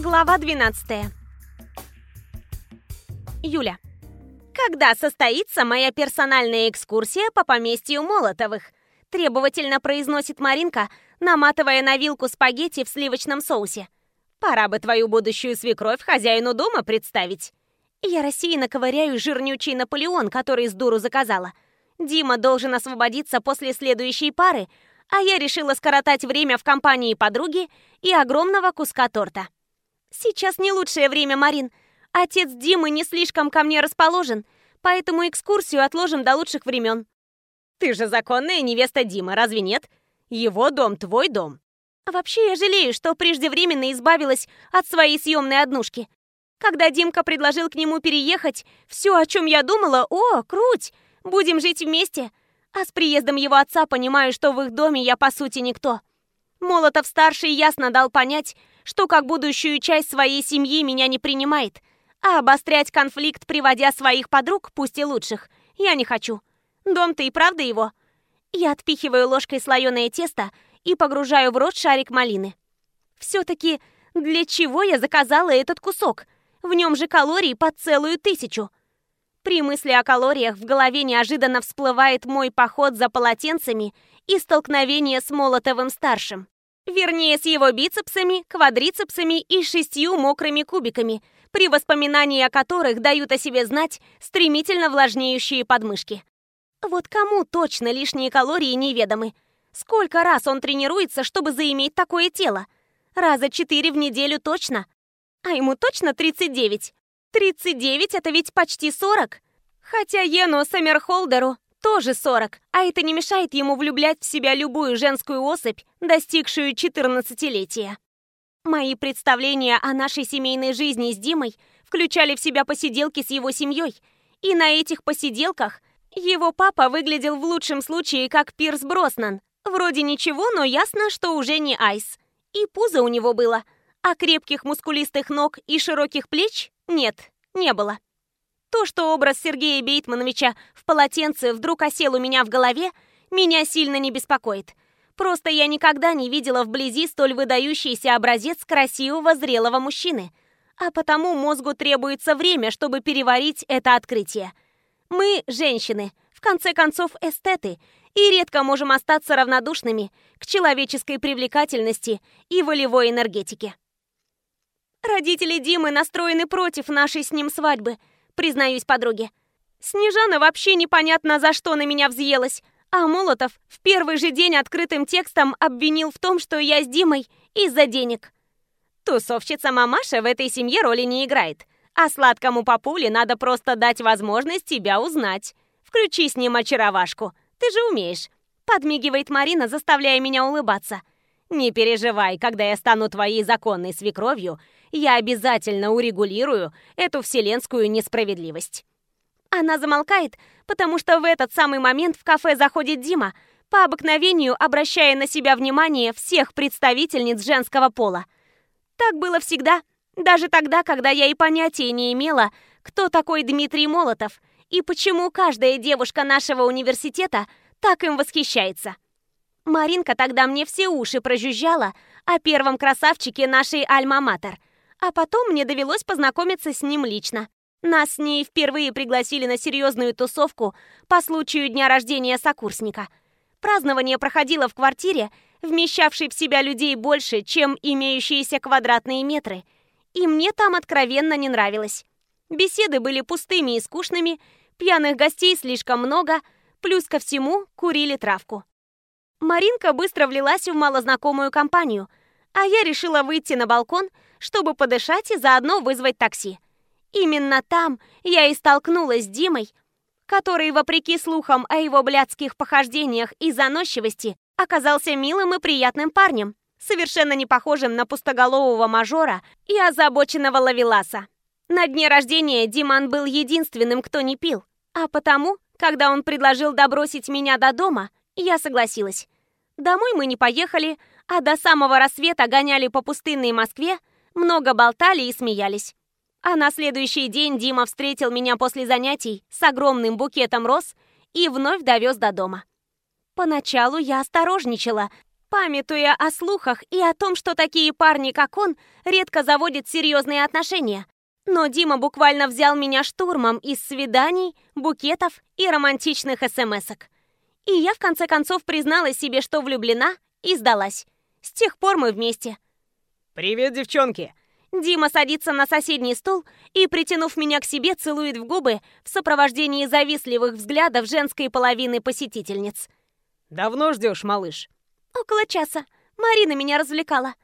Глава 12. Юля. Когда состоится моя персональная экскурсия по поместью Молотовых? Требовательно произносит Маринка, наматывая на вилку спагетти в сливочном соусе. Пора бы твою будущую свекровь хозяину дома представить. Я рассеянно ковыряю жирнючий Наполеон, который с дуру заказала. Дима должен освободиться после следующей пары, а я решила скоротать время в компании подруги и огромного куска торта. Сейчас не лучшее время, Марин. Отец Димы не слишком ко мне расположен, поэтому экскурсию отложим до лучших времен. Ты же законная невеста Димы, разве нет? Его дом, твой дом. Вообще, я жалею, что преждевременно избавилась от своей съемной однушки. Когда Димка предложил к нему переехать, все, о чем я думала, о, круть, будем жить вместе. А с приездом его отца понимаю, что в их доме я, по сути, никто. Молотов-старший ясно дал понять, что как будущую часть своей семьи меня не принимает, а обострять конфликт, приводя своих подруг, пусть и лучших, я не хочу. Дом-то и правда его. Я отпихиваю ложкой слоеное тесто и погружаю в рот шарик малины. Все-таки для чего я заказала этот кусок? В нем же калорий по целую тысячу. При мысли о калориях в голове неожиданно всплывает мой поход за полотенцами и столкновение с Молотовым-старшим. Вернее, с его бицепсами, квадрицепсами и шестью мокрыми кубиками, при воспоминании о которых дают о себе знать стремительно влажнеющие подмышки. Вот кому точно лишние калории неведомы? Сколько раз он тренируется, чтобы заиметь такое тело? Раза четыре в неделю точно. А ему точно 39? 39 это ведь почти 40. Хотя Ену Саммерхолдеру тоже 40, а это не мешает ему влюблять в себя любую женскую особь, достигшую 14-летия. Мои представления о нашей семейной жизни с Димой включали в себя посиделки с его семьей, и на этих посиделках его папа выглядел в лучшем случае как Пирс Броснан. Вроде ничего, но ясно, что уже не Айс. И пузо у него было, а крепких мускулистых ног и широких плеч нет, не было. То, что образ Сергея Бейтмановича в полотенце вдруг осел у меня в голове, меня сильно не беспокоит. Просто я никогда не видела вблизи столь выдающийся образец красивого зрелого мужчины. А потому мозгу требуется время, чтобы переварить это открытие. Мы, женщины, в конце концов эстеты, и редко можем остаться равнодушными к человеческой привлекательности и волевой энергетике. Родители Димы настроены против нашей с ним свадьбы – признаюсь подруге. Снежана вообще непонятно за что на меня взъелась, а Молотов в первый же день открытым текстом обвинил в том, что я с Димой из-за денег. Тусовщица мамаша в этой семье роли не играет, а сладкому папуле надо просто дать возможность тебя узнать. Включи с ним очаровашку, ты же умеешь. Подмигивает Марина, заставляя меня улыбаться. Не переживай, когда я стану твоей законной свекровью, я обязательно урегулирую эту вселенскую несправедливость. Она замолкает, потому что в этот самый момент в кафе заходит Дима, по обыкновению обращая на себя внимание всех представительниц женского пола. Так было всегда, даже тогда, когда я и понятия не имела, кто такой Дмитрий Молотов и почему каждая девушка нашего университета так им восхищается. Маринка тогда мне все уши прожужжала о первом красавчике нашей Альма-Матер – а потом мне довелось познакомиться с ним лично. Нас с ней впервые пригласили на серьезную тусовку по случаю дня рождения сокурсника. Празднование проходило в квартире, вмещавшей в себя людей больше, чем имеющиеся квадратные метры. И мне там откровенно не нравилось. Беседы были пустыми и скучными, пьяных гостей слишком много, плюс ко всему курили травку. Маринка быстро влилась в малознакомую компанию, а я решила выйти на балкон – чтобы подышать и заодно вызвать такси. Именно там я и столкнулась с Димой, который, вопреки слухам о его блядских похождениях и заносчивости, оказался милым и приятным парнем, совершенно не похожим на пустоголового мажора и озабоченного лавеласа. На дне рождения Диман был единственным, кто не пил, а потому, когда он предложил добросить меня до дома, я согласилась. Домой мы не поехали, а до самого рассвета гоняли по пустынной Москве, много болтали и смеялись. А на следующий день Дима встретил меня после занятий с огромным букетом роз и вновь довез до дома. Поначалу я осторожничала, памятуя о слухах и о том, что такие парни, как он, редко заводят серьезные отношения. Но Дима буквально взял меня штурмом из свиданий, букетов и романтичных смс-ок. И я в конце концов признала себе, что влюблена, и сдалась. С тех пор мы вместе. «Привет, девчонки!» Дима садится на соседний стул и, притянув меня к себе, целует в губы в сопровождении завистливых взглядов женской половины посетительниц. «Давно ждешь, малыш?» «Около часа. Марина меня развлекала».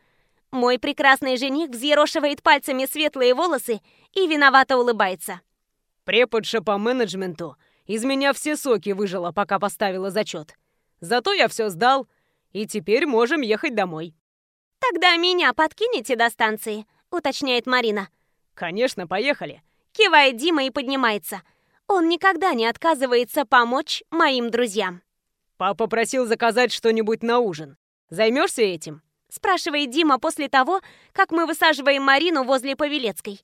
Мой прекрасный жених взъерошивает пальцами светлые волосы и виновато улыбается. Преподша по менеджменту из меня все соки выжила, пока поставила зачет. Зато я все сдал, и теперь можем ехать домой. «Тогда меня подкинете до станции?» — уточняет Марина. «Конечно, поехали!» — кивает Дима и поднимается. Он никогда не отказывается помочь моим друзьям. «Папа просил заказать что-нибудь на ужин. Займешься этим?» спрашивает Дима после того, как мы высаживаем Марину возле Павелецкой.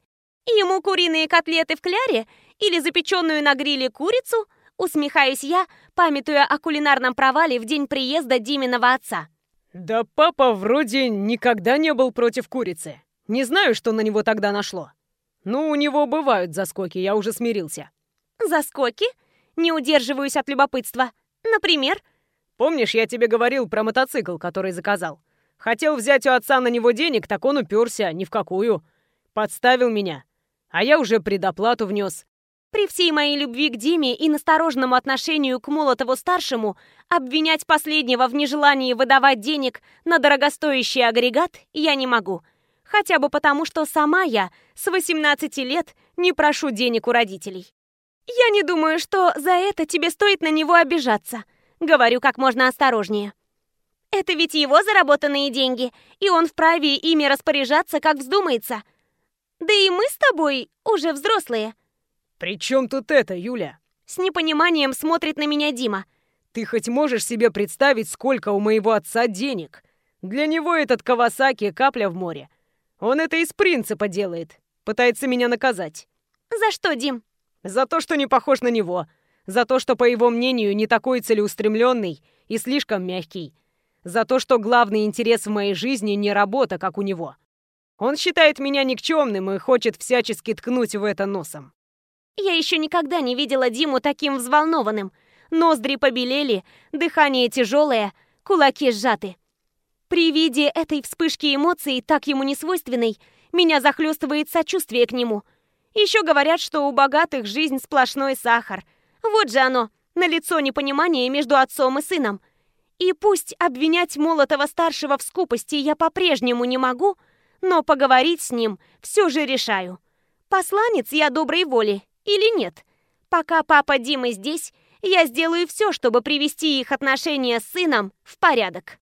Ему куриные котлеты в кляре или запеченную на гриле курицу? Усмехаюсь я, памятуя о кулинарном провале в день приезда Диминого отца. Да папа вроде никогда не был против курицы. Не знаю, что на него тогда нашло. Ну, у него бывают заскоки, я уже смирился. Заскоки? Не удерживаюсь от любопытства. Например? Помнишь, я тебе говорил про мотоцикл, который заказал? Хотел взять у отца на него денег, так он уперся, ни в какую. Подставил меня. А я уже предоплату внес. При всей моей любви к Диме и настороженному отношению к Молотову-старшему обвинять последнего в нежелании выдавать денег на дорогостоящий агрегат я не могу. Хотя бы потому, что сама я с 18 лет не прошу денег у родителей. Я не думаю, что за это тебе стоит на него обижаться. Говорю как можно осторожнее. Это ведь его заработанные деньги, и он вправе ими распоряжаться, как вздумается. Да и мы с тобой уже взрослые. «При чем тут это, Юля?» С непониманием смотрит на меня Дима. «Ты хоть можешь себе представить, сколько у моего отца денег? Для него этот Кавасаки капля в море. Он это из принципа делает. Пытается меня наказать». «За что, Дим?» «За то, что не похож на него. За то, что, по его мнению, не такой целеустремленный и слишком мягкий за то, что главный интерес в моей жизни не работа, как у него. Он считает меня никчемным и хочет всячески ткнуть в это носом. Я еще никогда не видела Диму таким взволнованным. Ноздри побелели, дыхание тяжелое, кулаки сжаты. При виде этой вспышки эмоций, так ему не свойственной, меня захлестывает сочувствие к нему. Еще говорят, что у богатых жизнь сплошной сахар. Вот же оно, на лицо непонимание между отцом и сыном. И пусть обвинять Молотова-старшего в скупости я по-прежнему не могу, но поговорить с ним все же решаю. Посланец я доброй воли или нет? Пока папа Дима здесь, я сделаю все, чтобы привести их отношения с сыном в порядок.